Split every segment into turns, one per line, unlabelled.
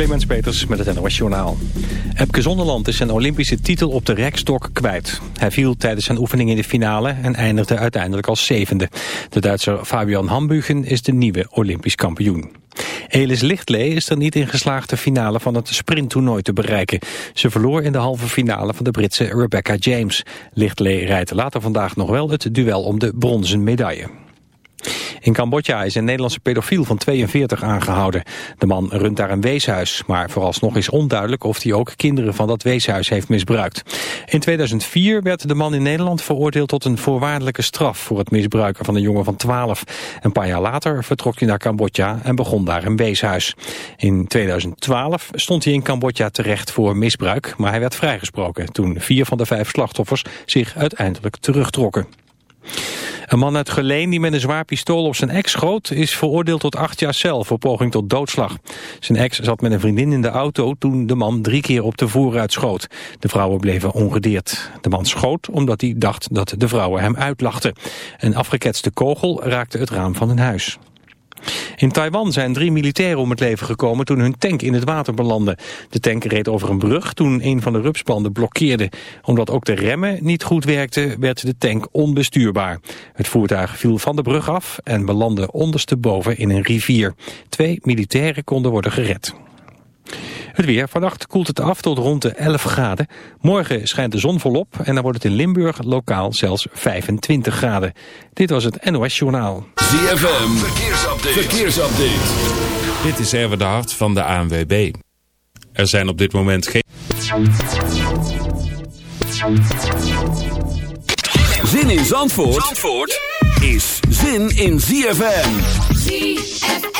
Clemens Peters met het NOS Journaal. Epke Zonderland is zijn Olympische titel op de rekstok kwijt. Hij viel tijdens zijn oefening in de finale en eindigde uiteindelijk als zevende. De Duitser Fabian Hambugen is de nieuwe Olympisch kampioen. Elis Lichtlee is er niet in geslaagd de finale van het sprinttoernooi te bereiken. Ze verloor in de halve finale van de Britse Rebecca James. Lichtlee rijdt later vandaag nog wel het duel om de bronzen medaille. In Cambodja is een Nederlandse pedofiel van 42 aangehouden. De man runt daar een weeshuis, maar vooralsnog is onduidelijk of hij ook kinderen van dat weeshuis heeft misbruikt. In 2004 werd de man in Nederland veroordeeld tot een voorwaardelijke straf voor het misbruiken van een jongen van 12. Een paar jaar later vertrok hij naar Cambodja en begon daar een weeshuis. In 2012 stond hij in Cambodja terecht voor misbruik, maar hij werd vrijgesproken toen vier van de vijf slachtoffers zich uiteindelijk terugtrokken. Een man uit Geleen die met een zwaar pistool op zijn ex schoot... is veroordeeld tot acht jaar cel voor poging tot doodslag. Zijn ex zat met een vriendin in de auto toen de man drie keer op de voorruit schoot. De vrouwen bleven ongedeerd. De man schoot omdat hij dacht dat de vrouwen hem uitlachten. Een afgeketste kogel raakte het raam van een huis. In Taiwan zijn drie militairen om het leven gekomen toen hun tank in het water belandde. De tank reed over een brug toen een van de rupsbanden blokkeerde. Omdat ook de remmen niet goed werkten, werd de tank onbestuurbaar. Het voertuig viel van de brug af en belandde ondersteboven in een rivier. Twee militairen konden worden gered. Het weer. Vannacht koelt het af tot rond de 11 graden. Morgen schijnt de zon volop en dan wordt het in Limburg lokaal zelfs 25 graden. Dit was het NOS Journaal.
ZFM. Verkeersupdate. Verkeersupdate.
Dit is Erwin de Hart van de ANWB. Er zijn op dit moment geen...
Zin in Zandvoort, Zandvoort is zin in ZFM.
ZFM.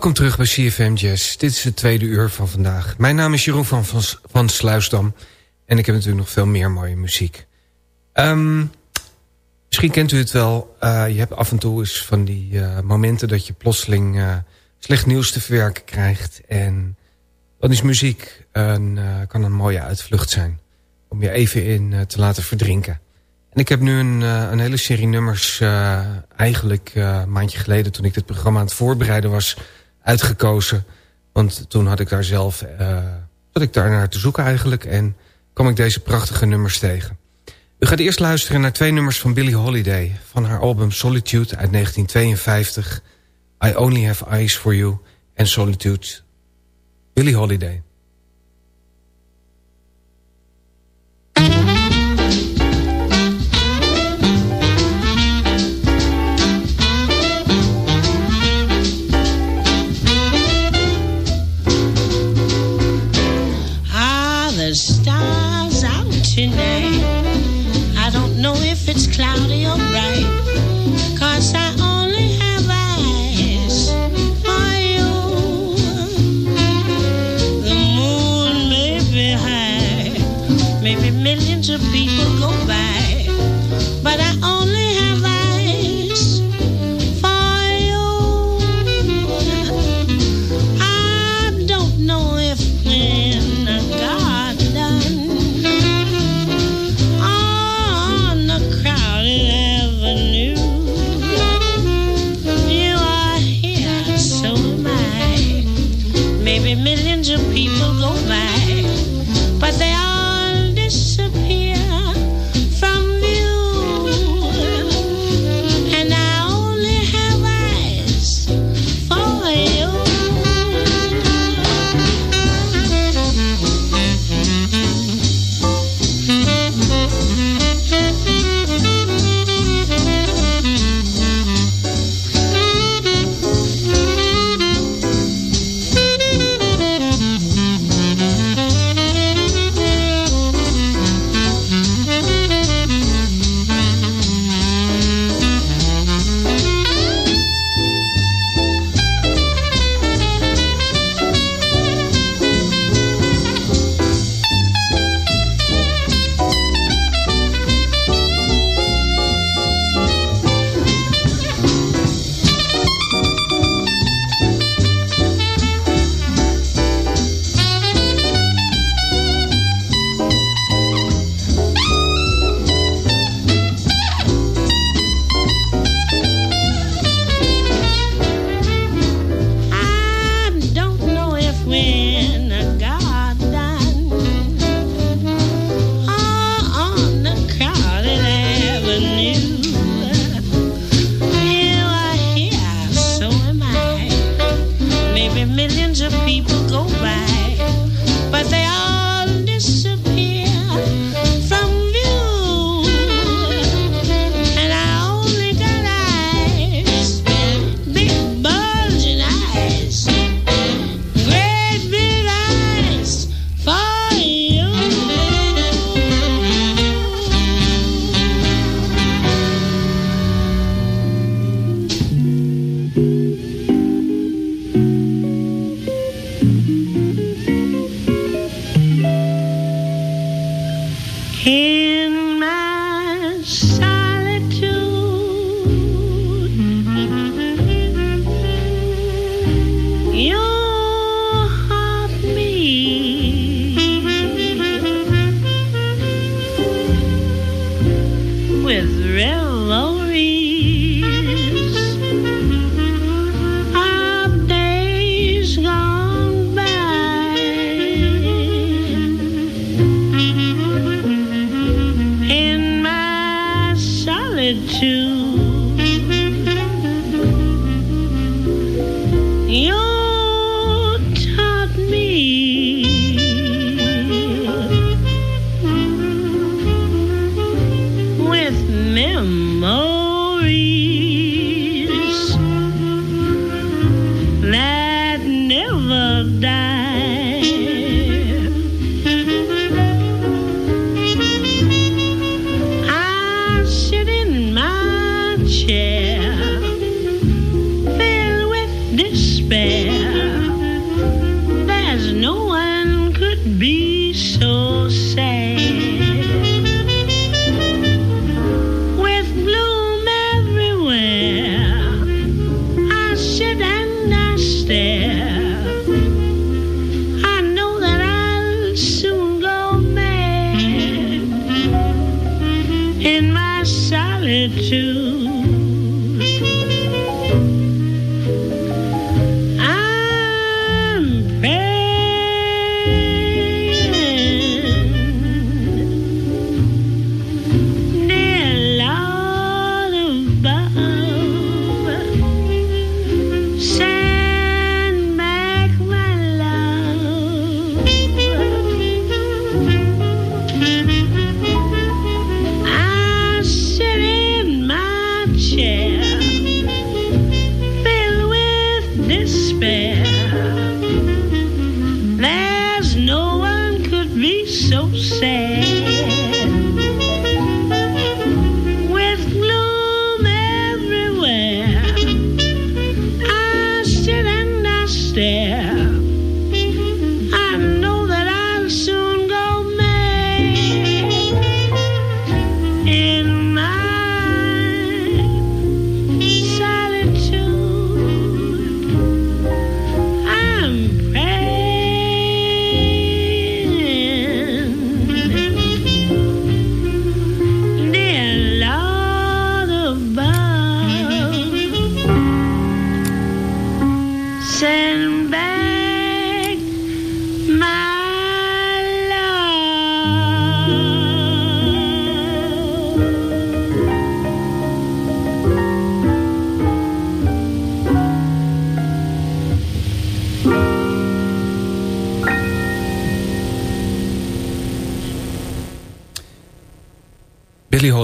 Welkom terug bij CFM Jazz. Dit is het tweede uur van vandaag. Mijn naam is Jeroen van, van, Sluisdam. En ik heb natuurlijk nog veel meer mooie muziek. Um, misschien kent u het wel. Uh, je hebt af en toe eens van die uh, momenten dat je plotseling uh, slecht nieuws te verwerken krijgt. En dan is muziek een, kan een mooie uitvlucht zijn. Om je even in te laten verdrinken. En ik heb nu een, een hele serie nummers eigenlijk een maandje geleden... toen ik dit programma aan het voorbereiden was uitgekozen. Want toen had ik daar zelf uh, zat ik daar naar te zoeken eigenlijk. En kwam ik deze prachtige nummers tegen. U gaat eerst luisteren naar twee nummers van Billie Holiday... van haar album Solitude uit 1952. I Only Have Eyes For You en Solitude. Billie Holiday.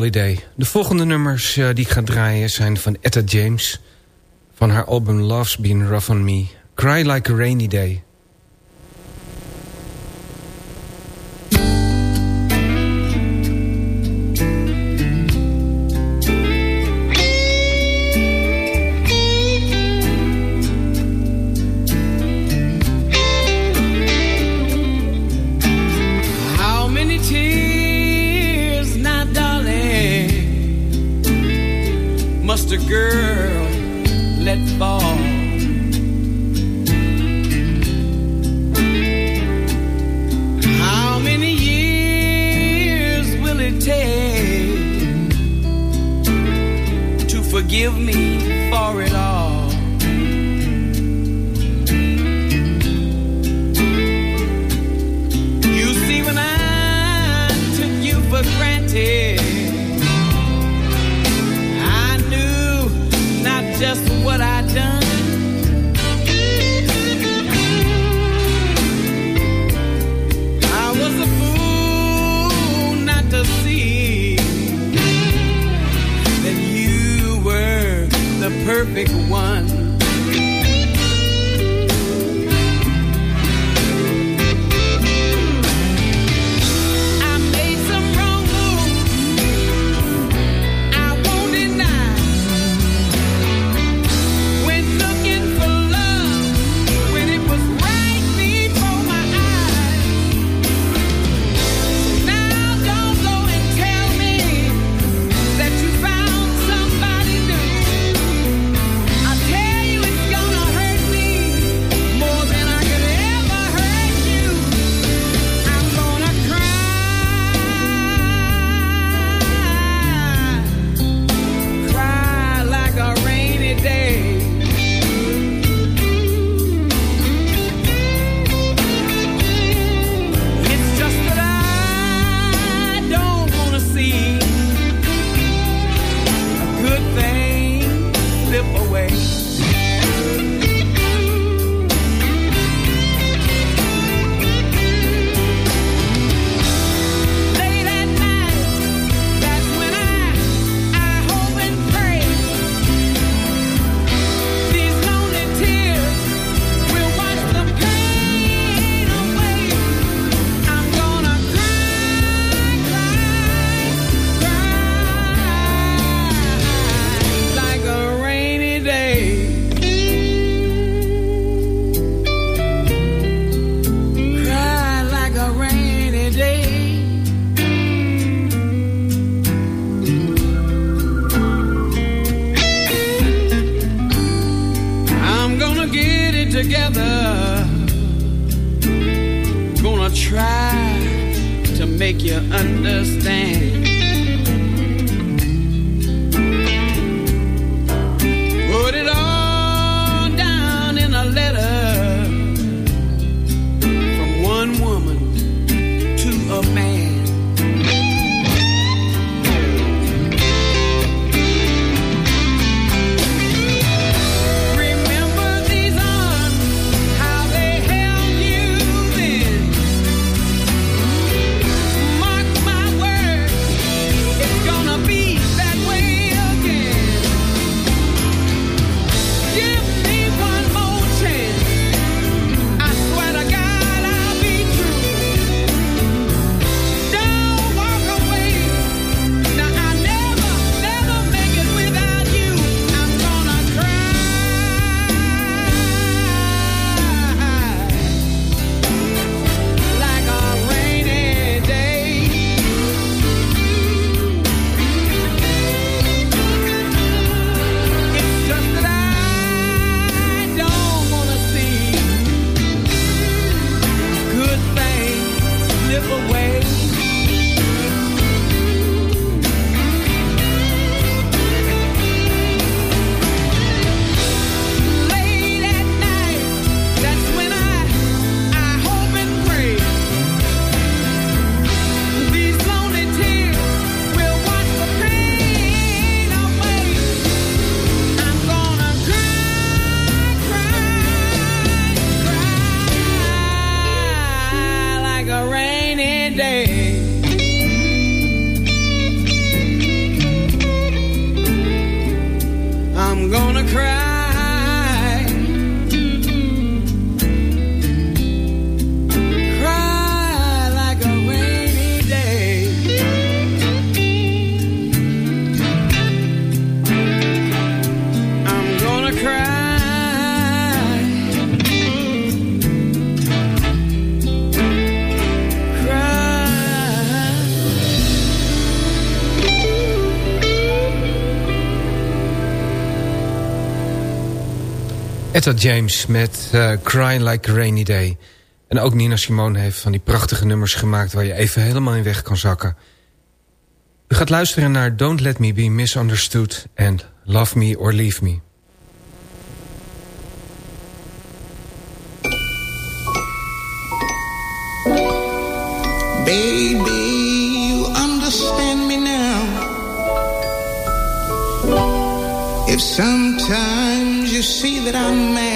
De volgende nummers uh, die ik ga draaien zijn van Etta James... van haar album Love's Been Rough on Me. Cry Like a Rainy Day.
Etta James met uh, Crying Like a Rainy Day. En ook Nina Simone heeft van die prachtige nummers gemaakt... waar je even helemaal in weg kan zakken. U gaat luisteren naar Don't Let Me Be Misunderstood... en Love Me or Leave Me.
Baby, you understand me now. If sometimes you see that I'm mad,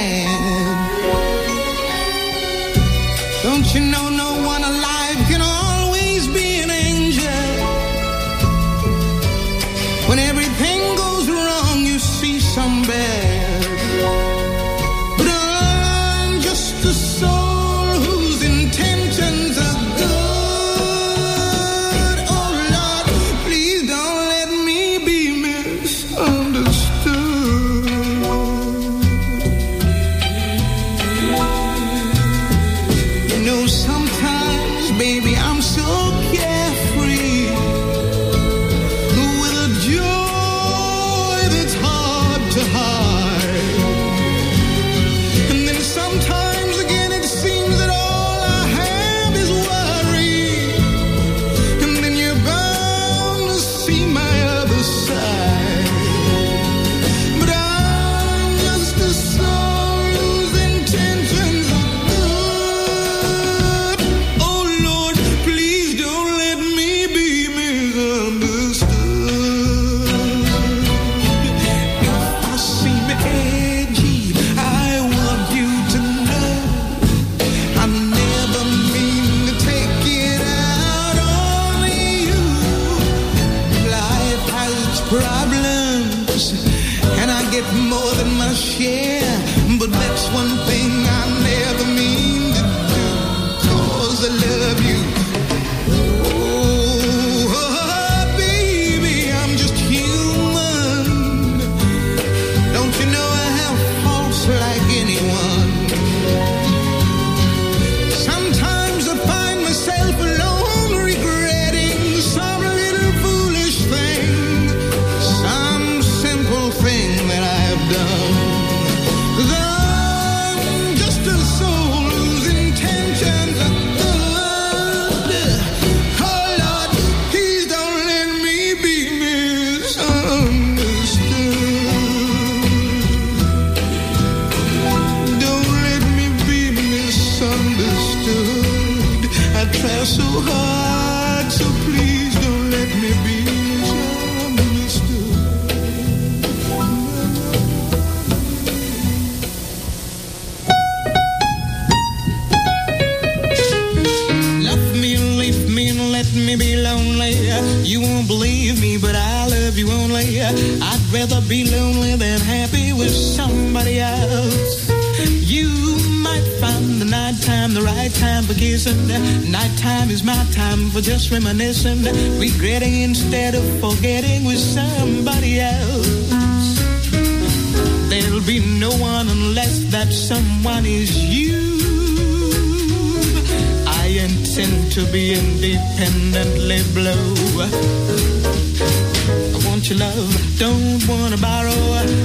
try so hard, so please don't let me be misunderstood. Love me, leave me, and let me be lonely. You won't believe me, but I love you only. I'd rather be lonely than happy with somebody else. Time for kissing. Nighttime is my time for just reminiscing, regretting instead of forgetting with somebody else. There'll be no one unless that someone is you. I intend to be independently blue. I want your love, don't wanna borrow.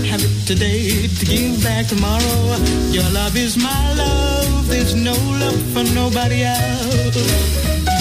Have it today to give back tomorrow. Your love is my love, there's no love for nobody else.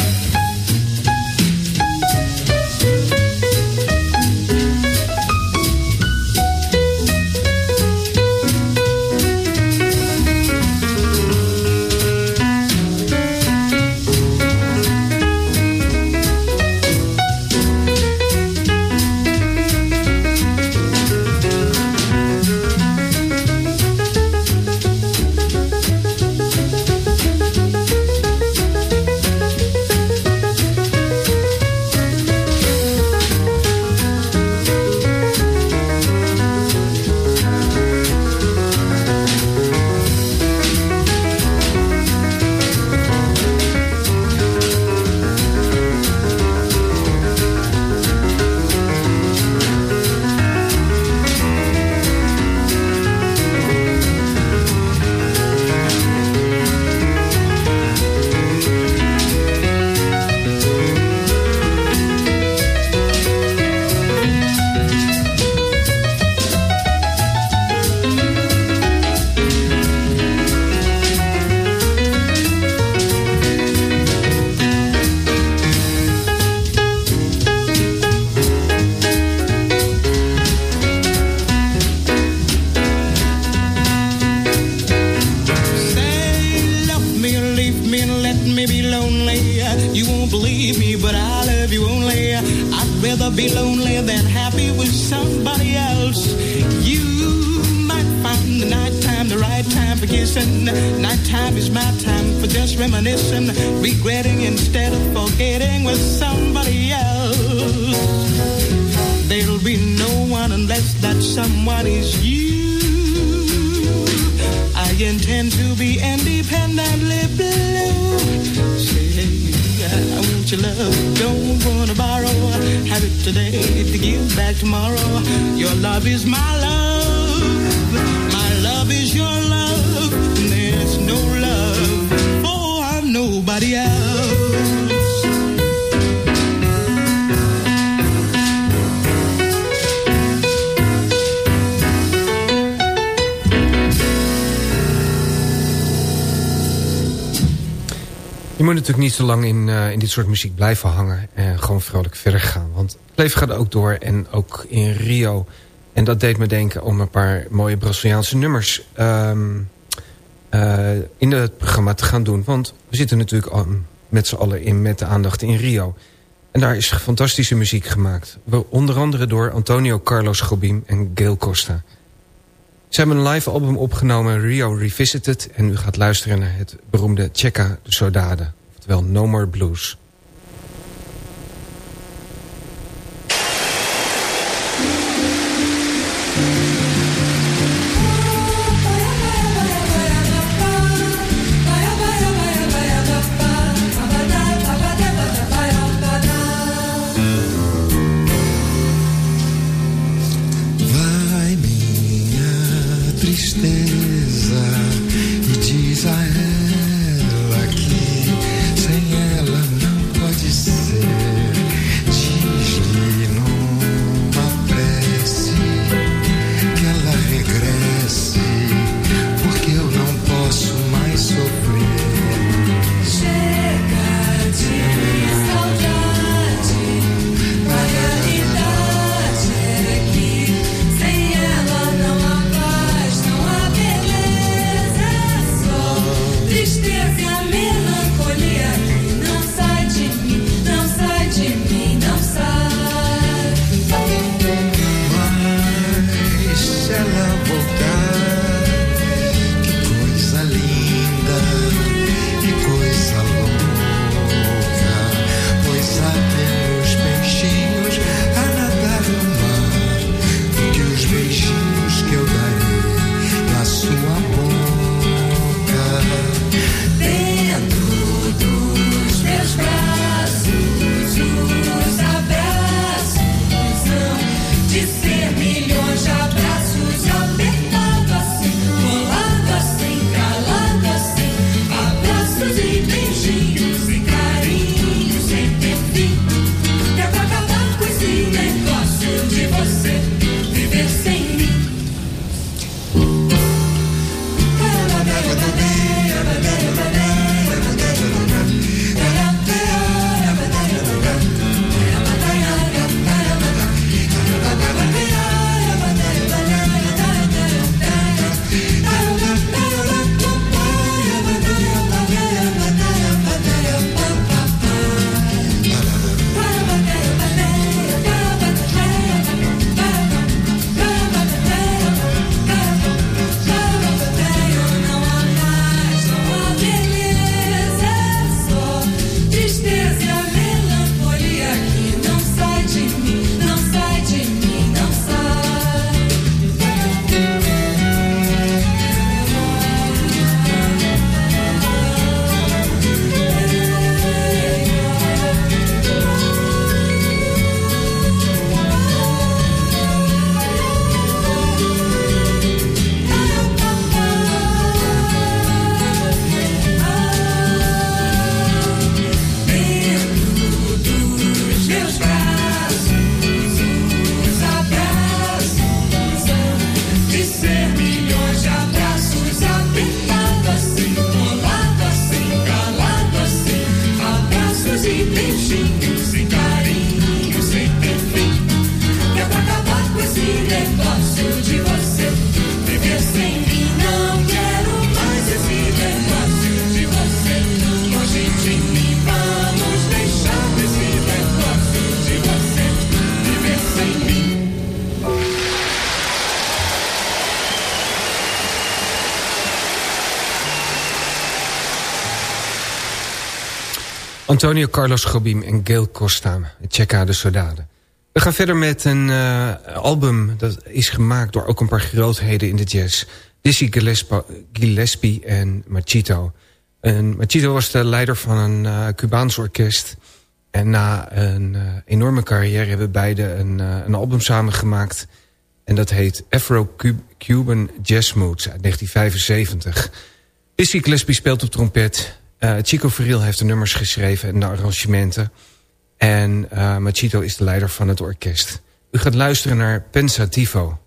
Lang in, eh, in dit soort muziek blijven hangen. En gewoon vrolijk verder gaan. Want het leven gaat ook door. En ook in Rio. En dat deed me denken om een paar mooie Braziliaanse nummers... ehm, eh, in het programma te gaan doen. Want we zitten natuurlijk al met z'n allen in met de aandacht in Rio. En daar is fantastische muziek gemaakt. Onder andere door Antonio Carlos Jobim en Gail Costa. Ze hebben een live album opgenomen, Rio Revisited... en u gaat luisteren naar het beroemde Checa de Sodade. Oftewel No More Blues.
milhões já
Antonio Carlos Gobim en Gail Costa. Checa de Soldade. We gaan verder met een uh, album dat is gemaakt door ook een paar grootheden in de jazz. Dizzy Gillespie en Machito. Machito was de leider van een uh, Cubaans orkest. En na een uh, enorme carrière hebben beide een, een album samengemaakt. En dat heet Afro-Cuban Jazz Moods uit 1975. Dizzy Gillespie speelt op trompet. Chico Verriel heeft de nummers geschreven en de arrangementen. En uh, Machito is de leider van het orkest. U gaat luisteren naar Pensativo.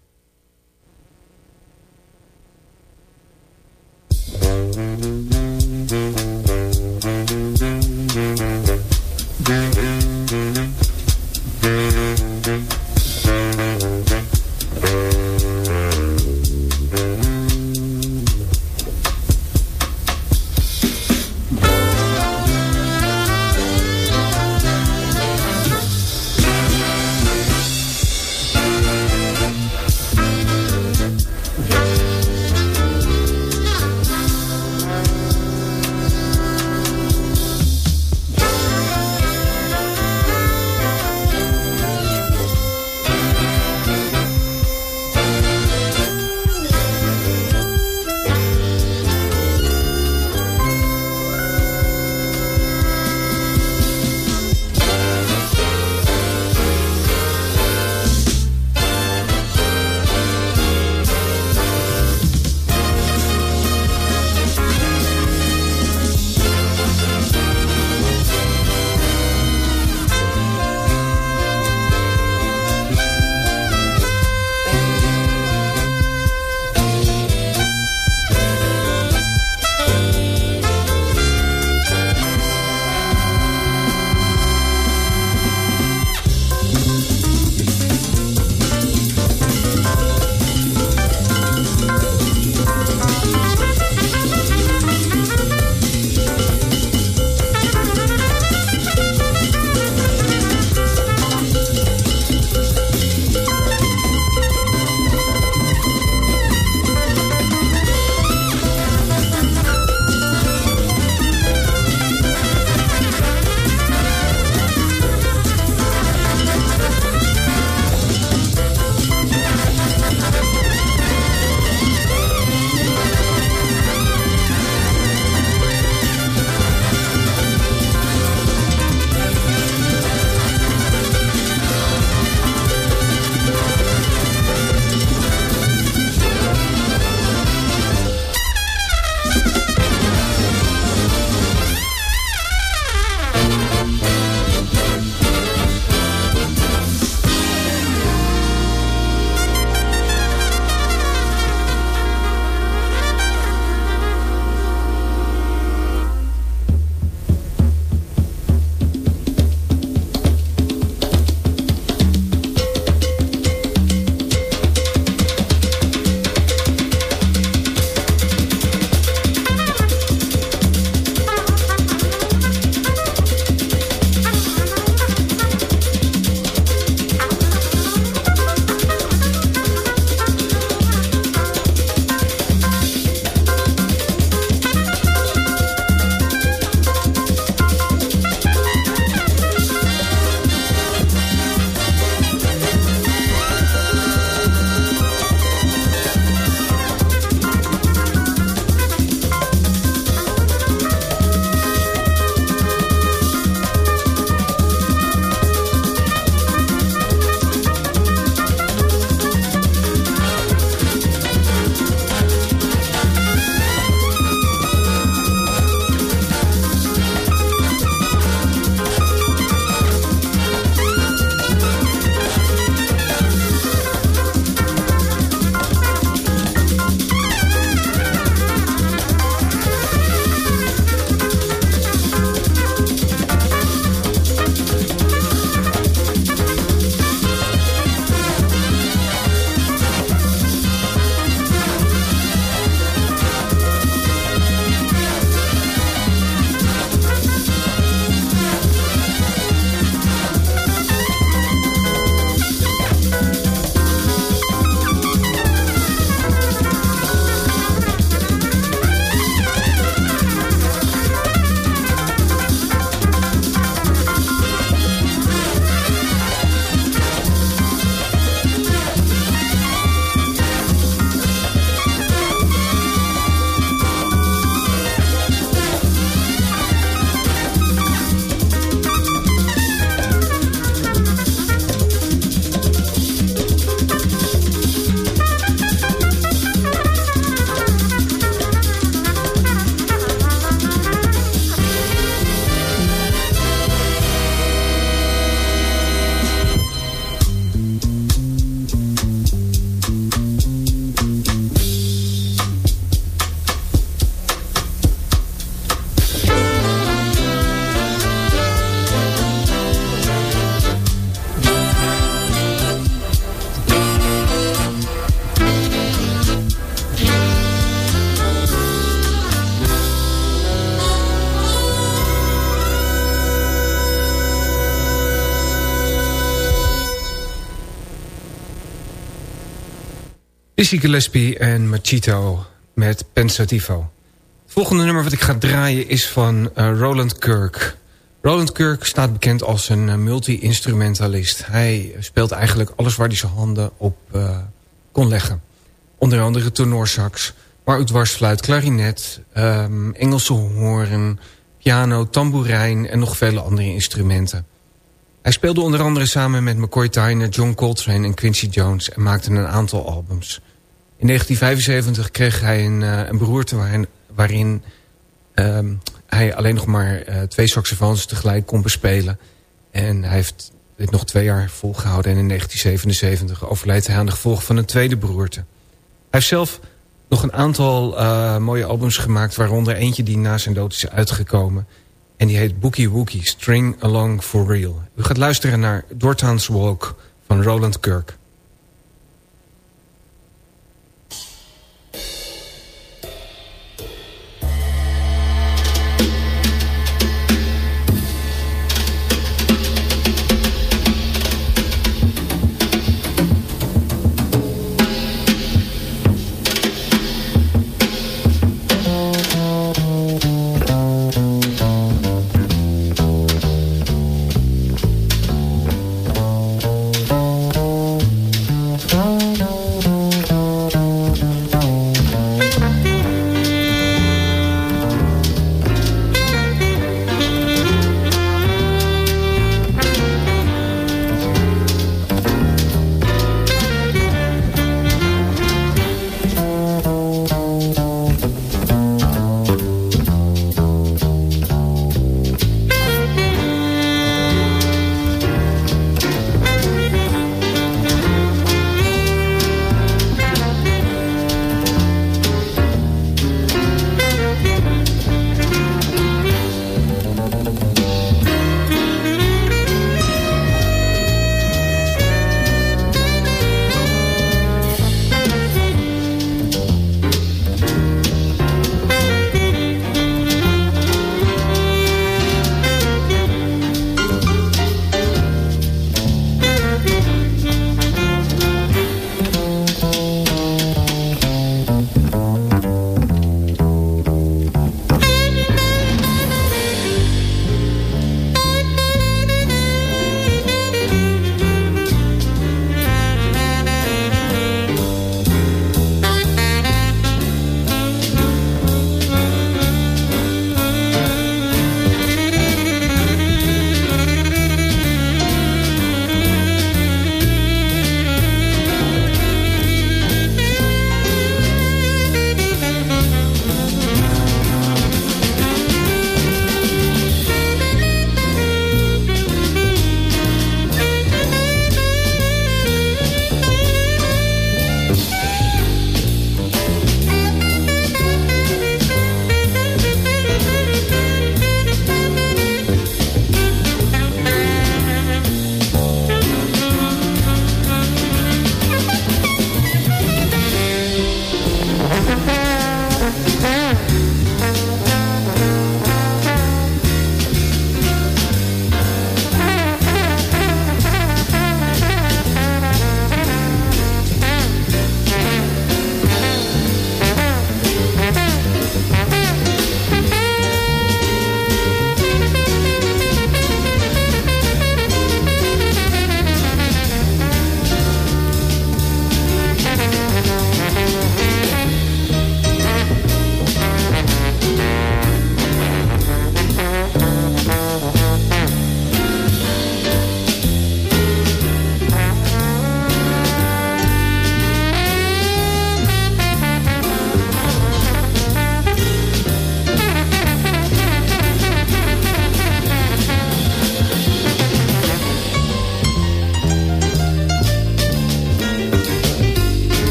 Dizzy Gillespie en Machito met Pensativo. Het volgende nummer wat ik ga draaien is van eh, Roland Kirk. Roland Kirk staat bekend als een eh, multi-instrumentalist. Hij speelt eigenlijk alles waar hij zijn handen op eh, kon leggen. Onder andere tenorsax, maar ook dwarsfluit, klarinet, ehm, Engelse hoorn, piano, tamboerijn en nog vele andere instrumenten. Hij speelde onder andere samen met McCoy Tyner, John Coltrane en Quincy Jones... en maakte een aantal albums. In 1975 kreeg hij een, uh, een beroerte waarin, ehm, hij alleen nog maar uh, twee saxofoons tegelijk kon bespelen. En hij heeft dit nog twee jaar volgehouden. En in 1977 overleed hij aan de gevolgen van een tweede beroerte. Hij heeft zelf nog een aantal uh, mooie albums gemaakt... waaronder eentje die na zijn dood is uitgekomen... En die heet Bookie Wookie, String Along for Real. U gaat luisteren naar Dortaans Walk van Roland Kirk.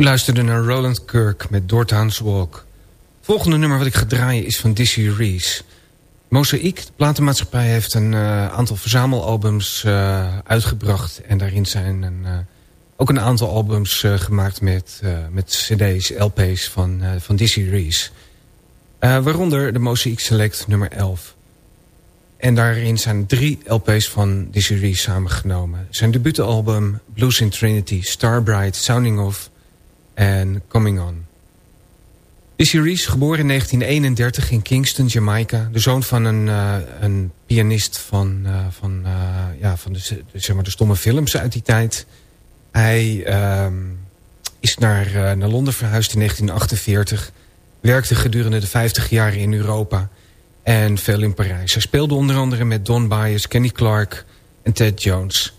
U luisterde naar Roland Kirk met Doortowns Walk. Het volgende nummer wat ik ga draaien is van Dizzy Reese. Mosaïek, de platenmaatschappij, heeft een eh, aantal verzamelalbums eh, uitgebracht. En daarin zijn een, eh, ook een aantal albums gemaakt met, met cd's, lp's van, van Dizzy Reese. Waaronder de Mosaïek Select nummer 11. En daarin zijn drie LP's van Dizzy Reese samengenomen. Zijn debuutalbum Blues in Trinity, Starbright, Sounding Off en Coming On. Dizzy Reese, geboren in 1931 in Kingston, Jamaica. De zoon van een, eh, een pianist van, eh, van, eh, ja, van de, zeg maar de stomme films uit die tijd. Hij ehm, is naar, naar Londen verhuisd in 1948. Werkte gedurende de 50 jaren in Europa en veel in Parijs. Hij speelde onder andere met Don Byers, Kenny Clark en Ted Jones.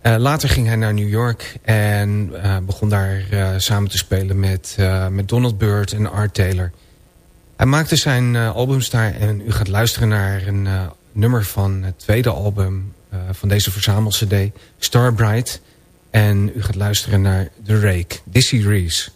Eh, later ging hij naar New York en eh, begon daar eh, samen te spelen met, met Donald Byrd en Art Taylor. Hij maakte zijn albums daar en u gaat luisteren naar een nummer van het tweede album van deze verzamel-cd, Starbright. En u gaat luisteren naar The Rake, Dizzy Reese.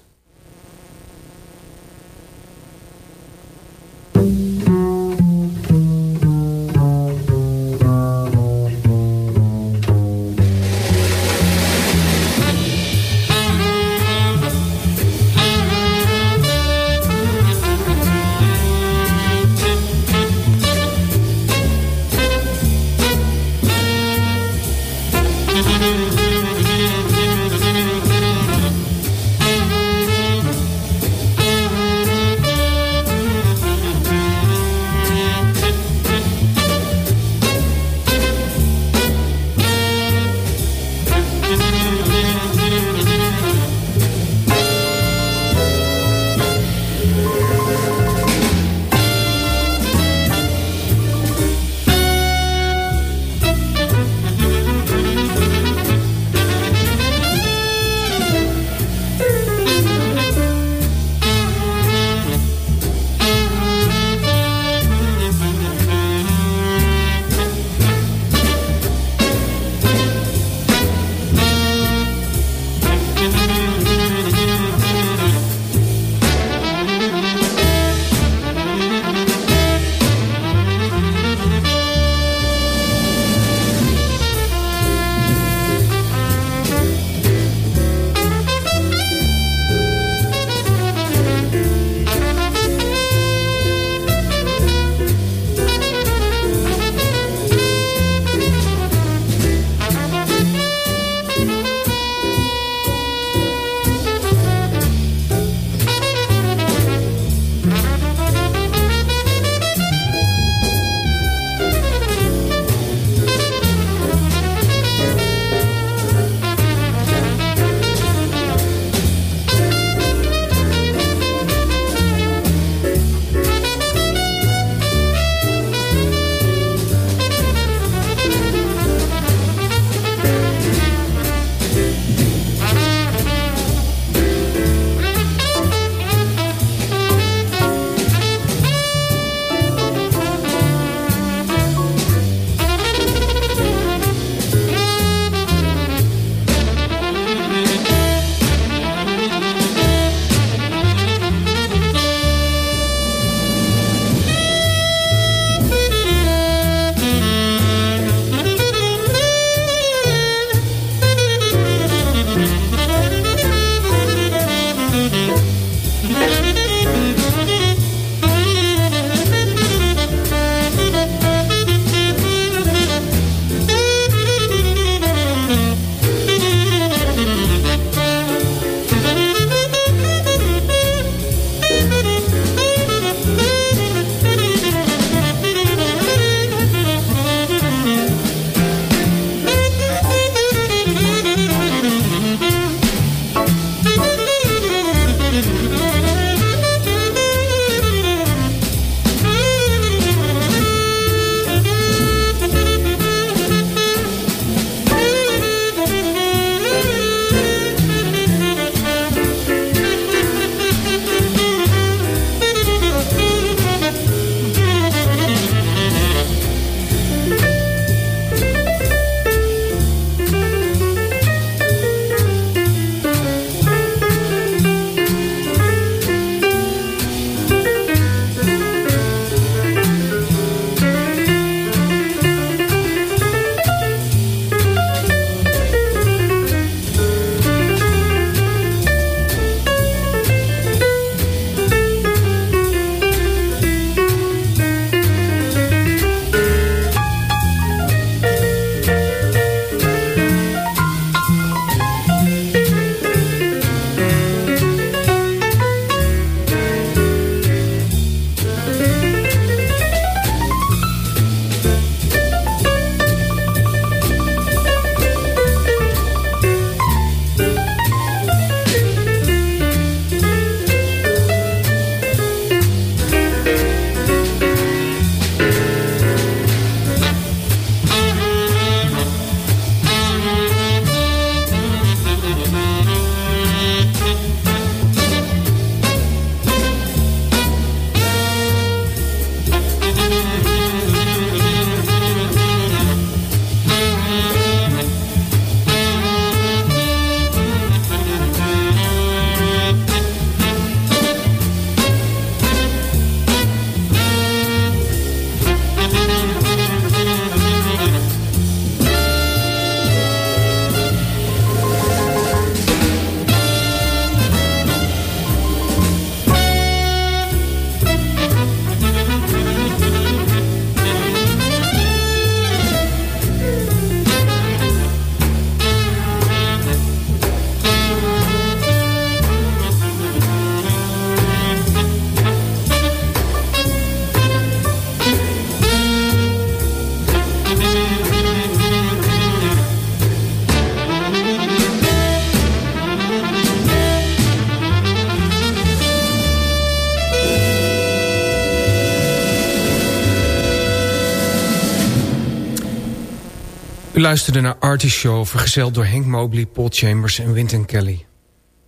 Luisterde naar Artie Show, vergezeld door Henk Mobley, Paul Chambers en Wynton Kelly.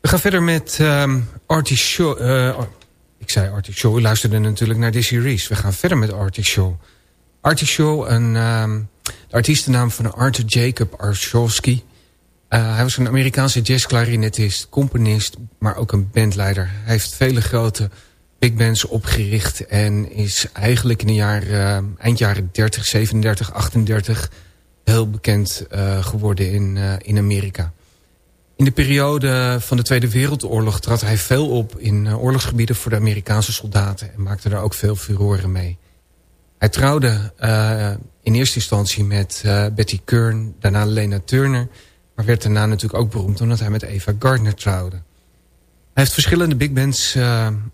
We gaan verder met um, Artie Show. Uh, ik zei Artie Show, u luisterde natuurlijk naar Dizzy Reese. We gaan verder met Artie Show. Artie Show, een, um, de artiestennaam van Arthur Jacob Arshowski. Uh, hij was een Amerikaanse jazzklarinetist, componist, maar ook een bandleider. Hij heeft vele grote big bands opgericht en is eigenlijk in de jaar, uh, eind jaren 30, 37, 38 heel bekend uh, geworden in, uh, in Amerika. In de periode van de Tweede Wereldoorlog trad hij veel op in uh, oorlogsgebieden voor de Amerikaanse soldaten en maakte daar ook veel furoren mee. Hij trouwde in eerste instantie met Betty Kern, daarna Lena Turner, maar werd daarna natuurlijk ook beroemd omdat hij met Eva Gardner trouwde. Hij heeft verschillende big bands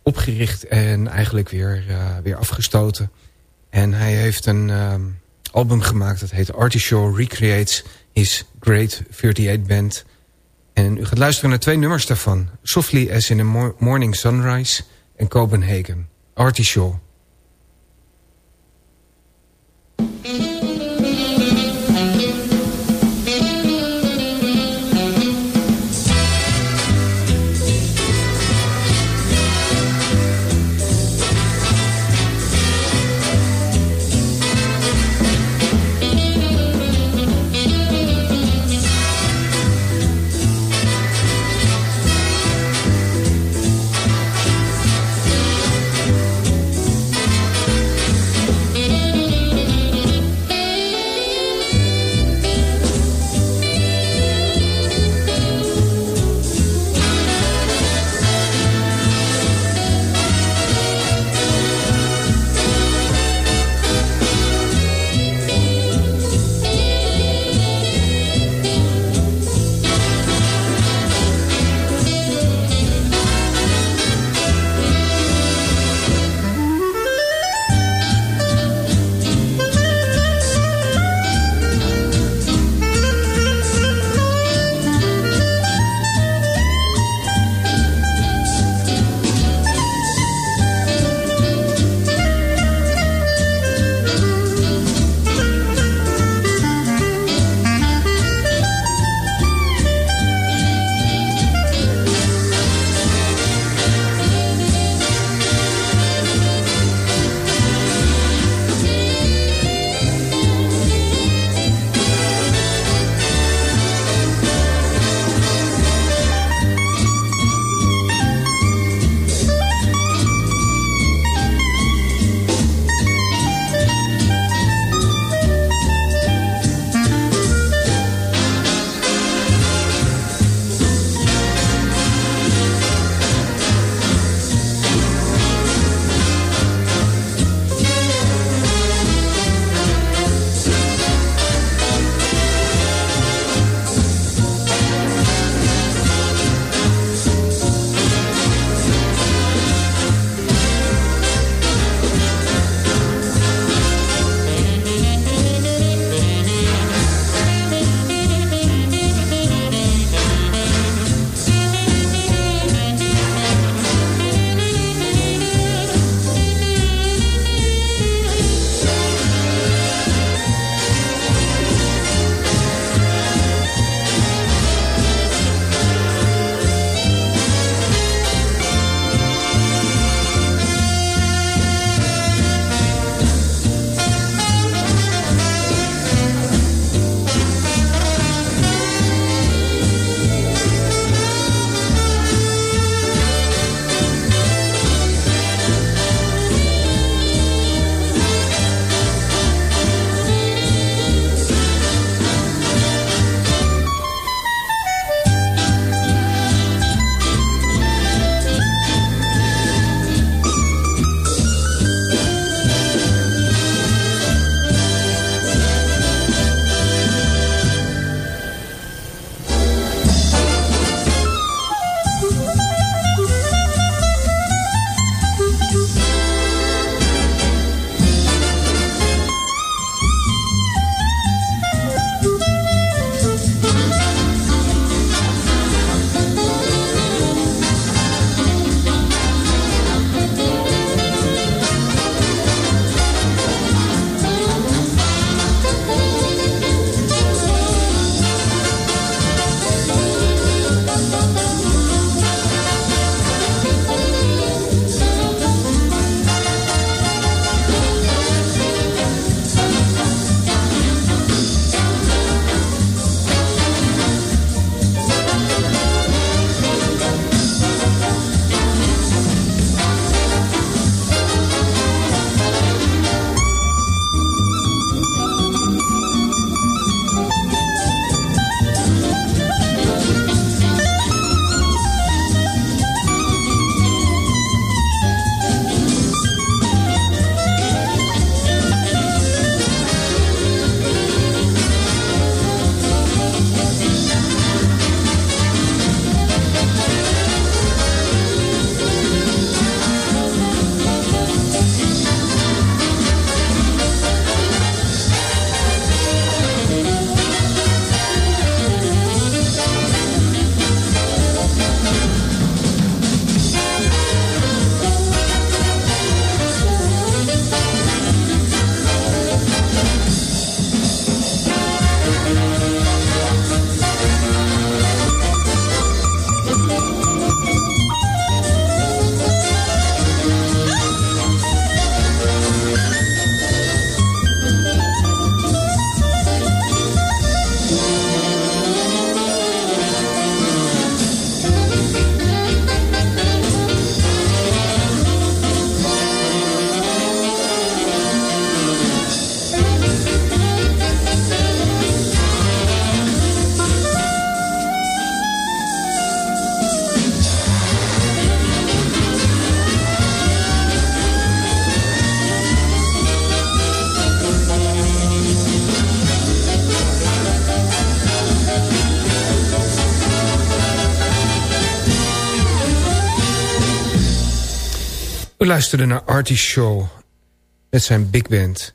opgericht en eigenlijk weer, weer afgestoten. En hij heeft een album gemaakt. Dat heet Artie Shaw Recreates His Great 38 Band. En u gaat luisteren naar twee nummers daarvan. Softly as in a Morning Sunrise en Copenhagen. Artie luisterde naar Artie Show met zijn big band.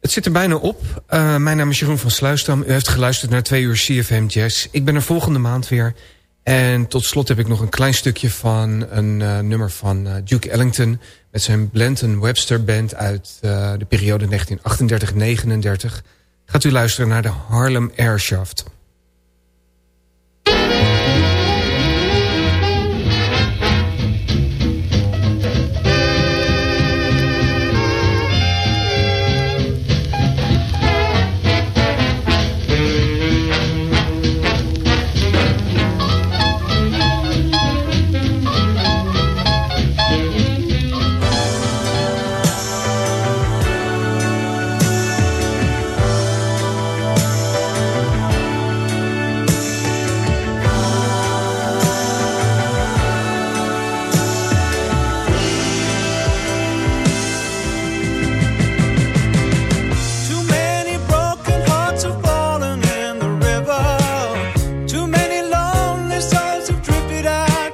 Het zit er bijna op. Uh, mijn naam is Jeroen van Sluisdam. U heeft geluisterd naar twee uur CFM Jazz. Ik ben er volgende maand weer. En tot slot heb ik nog een klein stukje van een uh, nummer van uh, Duke Ellington... met zijn Blanton Webster Band uit de periode 1938-39. Gaat u luisteren naar de Harlem Airshaft.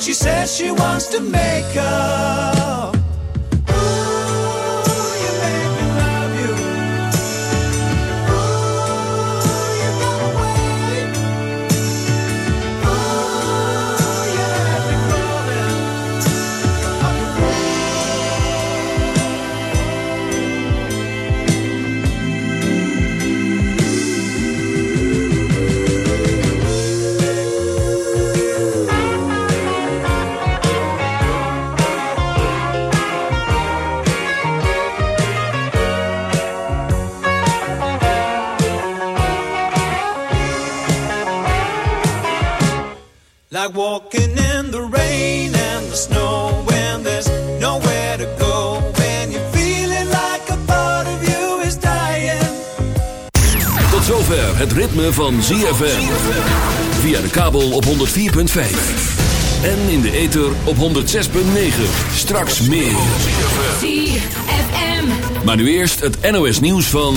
Then she says she wants to make up. Walking in the rain and the snow when there's nowhere to go. When you're feeling like a part of you is dying.
Tot zover het ritme van ZFM. Via de kabel op 104.5. En in de ether op 106.9. Straks meer.
ZFM.
Maar nu eerst het NOS nieuws van...